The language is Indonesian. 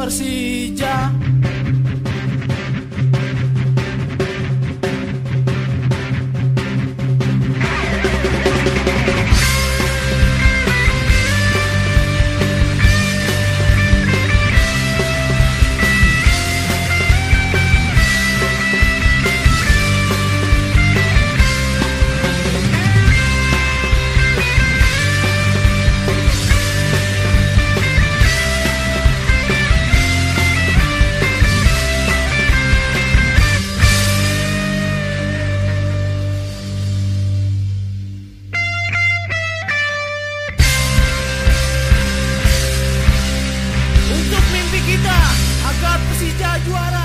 Persija. you are